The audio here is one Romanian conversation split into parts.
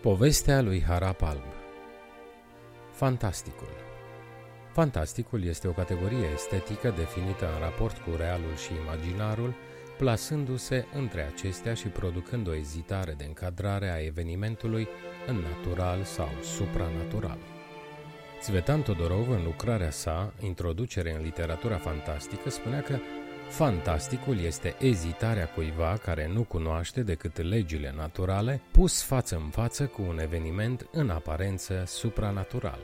Povestea lui Harap Alb Fantasticul Fantasticul este o categorie estetică definită în raport cu realul și imaginarul, plasându-se între acestea și producând o ezitare de încadrare a evenimentului în natural sau supranatural. Țvetan Todorov, în lucrarea sa, Introducere în literatura fantastică, spunea că Fantasticul este ezitarea cuiva care nu cunoaște decât legile naturale, pus față în față cu un eveniment în aparență supranatural.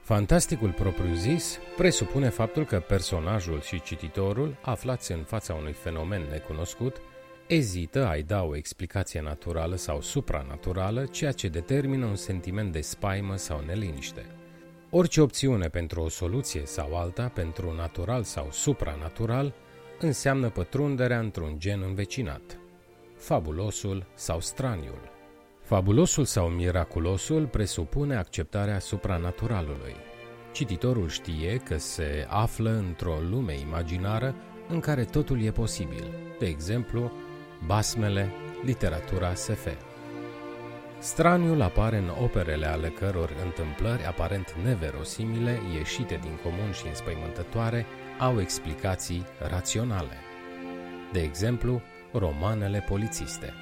Fantasticul propriu-zis presupune faptul că personajul și cititorul, aflați în fața unui fenomen necunoscut, ezită a-i da o explicație naturală sau supranaturală, ceea ce determină un sentiment de spaimă sau neliniște. Orice opțiune pentru o soluție sau alta, pentru natural sau supranatural, înseamnă pătrunderea într-un gen învecinat, fabulosul sau straniul. Fabulosul sau miraculosul presupune acceptarea supranaturalului. Cititorul știe că se află într-o lume imaginară în care totul e posibil, de exemplu, basmele, literatura SF. Straniul apare în operele ale căror întâmplări aparent neverosimile, ieșite din comun și înspăimântătoare, au explicații raționale. De exemplu, romanele polițiste.